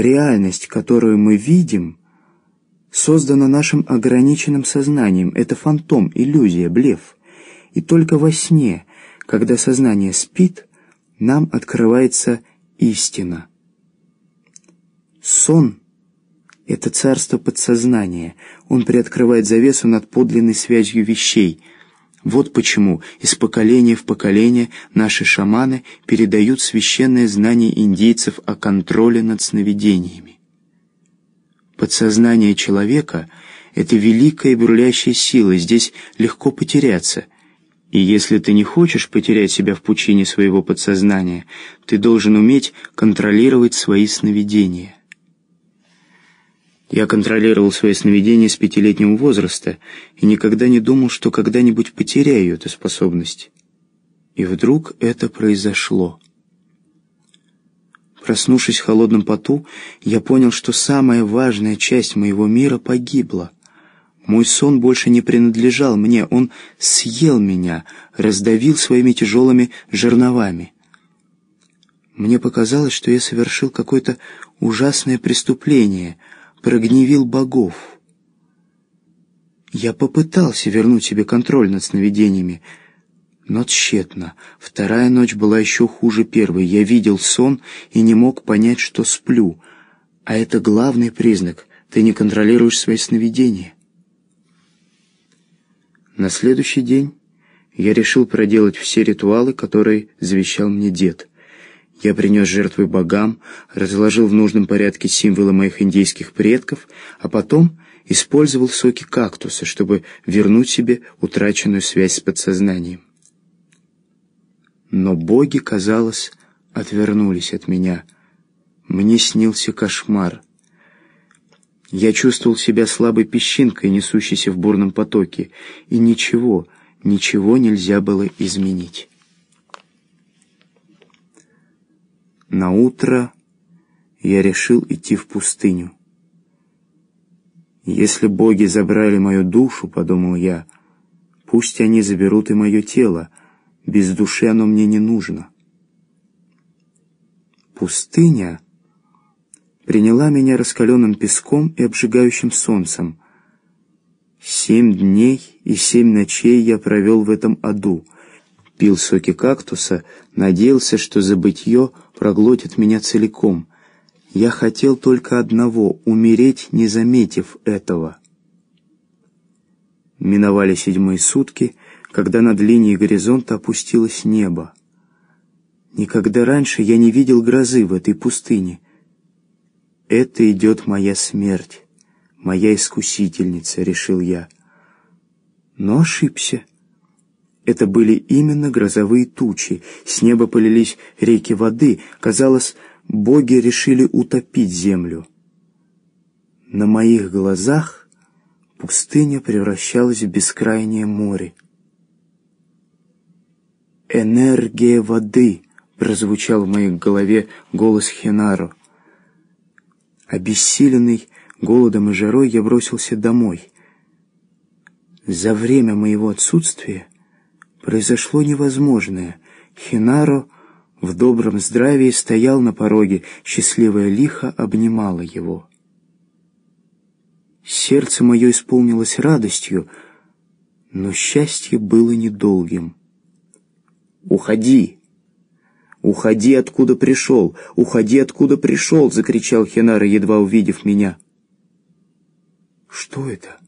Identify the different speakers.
Speaker 1: реальность, которую мы видим, создана нашим ограниченным сознанием. Это фантом, иллюзия, блеф. И только во сне, когда сознание спит, нам открывается истина. Сон — это царство подсознания. Он приоткрывает завесу над подлинной связью вещей. Вот почему из поколения в поколение наши шаманы передают священное знание индейцев о контроле над сновидениями. Подсознание человека — это великая бурлящая сила, здесь легко потеряться. И если ты не хочешь потерять себя в пучине своего подсознания, ты должен уметь контролировать свои сновидения. Я контролировал свои сновидения с пятилетнего возраста и никогда не думал, что когда-нибудь потеряю эту способность. И вдруг это произошло. Проснувшись в холодном поту, я понял, что самая важная часть моего мира погибла. Мой сон больше не принадлежал мне, он съел меня, раздавил своими тяжелыми жерновами. Мне показалось, что я совершил какое-то ужасное преступление — прогневил богов. Я попытался вернуть себе контроль над сновидениями, но тщетно. Вторая ночь была еще хуже первой. Я видел сон и не мог понять, что сплю. А это главный признак. Ты не контролируешь свои сновидения. На следующий день я решил проделать все ритуалы, которые завещал мне дед. Я принес жертвы богам, разложил в нужном порядке символы моих индейских предков, а потом использовал соки кактуса, чтобы вернуть себе утраченную связь с подсознанием. Но боги, казалось, отвернулись от меня. Мне снился кошмар. Я чувствовал себя слабой песчинкой, несущейся в бурном потоке, и ничего, ничего нельзя было изменить. На утро я решил идти в пустыню. «Если боги забрали мою душу, — подумал я, — пусть они заберут и мое тело, без души оно мне не нужно». Пустыня приняла меня раскаленным песком и обжигающим солнцем. Семь дней и семь ночей я провел в этом аду — пил соки кактуса, надеялся, что забытье проглотит меня целиком. Я хотел только одного — умереть, не заметив этого. Миновали седьмые сутки, когда над линией горизонта опустилось небо. Никогда раньше я не видел грозы в этой пустыне. «Это идет моя смерть, моя искусительница», — решил я. Но ошибся. Это были именно грозовые тучи. С неба полились реки воды. Казалось, боги решили утопить землю. На моих глазах пустыня превращалась в бескрайнее море. «Энергия воды!» — прозвучал в моей голове голос Хинаро. Обессиленный голодом и жарой я бросился домой. За время моего отсутствия произошло невозможное. Хинаро в добром здравии стоял на пороге, счастливая лихо обнимала его. Сердце мое исполнилось радостью, но счастье было недолгим. «Уходи! Уходи, откуда пришел! Уходи, откуда пришел!» — закричал Хинара, едва увидев меня. «Что это?»